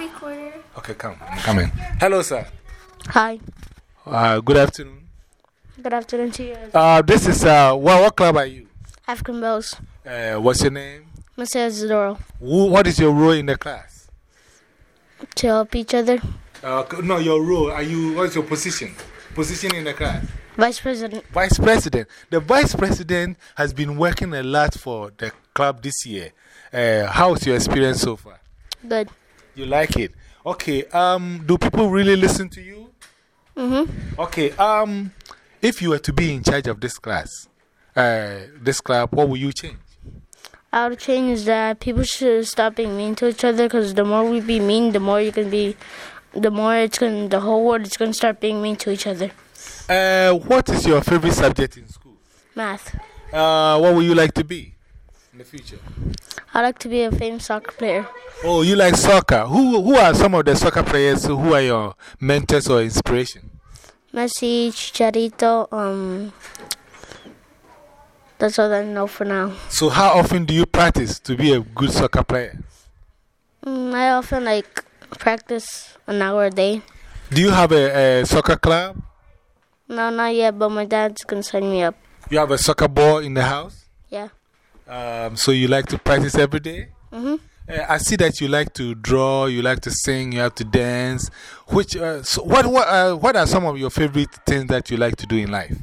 recorder. Okay, come. Come in. Hello, sir. Hi. Uh, good afternoon. Good afternoon to you. Uh, this is, uh, what, what club are you? African Bells. Uh, what's your name? Mr. Isidoro. Who, what is your role in the class? To help each other. Uh, no, your role. Are you, what's your position? Position in the class? Vice President. Vice President. The Vice President has been working a lot for the club this year. Uh, how's your experience so far? Good. You like it? Okay, um, do people really listen to you? Mm hmm. Okay, um, if you were to be in charge of this class, uh, this club, what would you change? I would change that people should stop being mean to each other because the more we be mean, the more you can be, the more it's going the whole world is going to start being mean to each other. Uh, what is your favorite subject in school? Math. Uh, what would you like to be in the future? I'd like to be a famous soccer player. Oh, you like soccer. Who, who are some of the soccer players who are your mentors or inspiration? Messi, Chicharito, um, that's all I know for now. So, how often do you practice to be a good soccer player? Mm, I often like practice an hour a day. Do you have a, a soccer club? No, not yet, but my dad's gonna sign me up. You have a soccer ball in the house? Yeah. Um, so, you like to practice every day? Mm-hmm. Uh, I see that you like to draw, you like to sing, you have to dance. Which, uh, so what, what, uh, what are some of your favorite things that you like to do in life?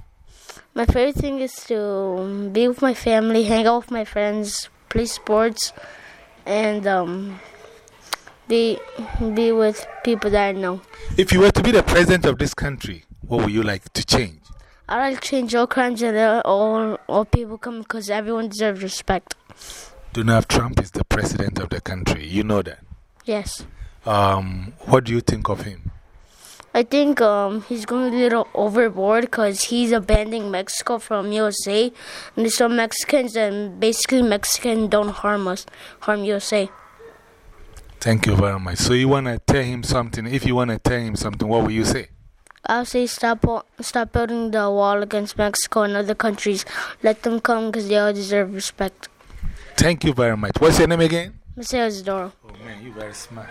My favorite thing is to be with my family, hang out with my friends, play sports, and um, be be with people that I know. If you were to be the president of this country, what would you like to change? I like to change all crimes and all all people come because everyone deserves respect. Donald Trump is the president of the country. You know that. Yes, Um, what do you think of him? I think um, he's going a little overboard because he's abandoning Mexico from USA, and there's some Mexicans, and basically Mexicans don't harm us, harm USA. Thank you very much. So, you want to tell him something? If you want to tell him something, what will you say? I'll say stop stop building the wall against Mexico and other countries. Let them come because they all deserve respect. Thank you very much. What's your name again? Mr. Isidoro. Oh, man, you're very smart.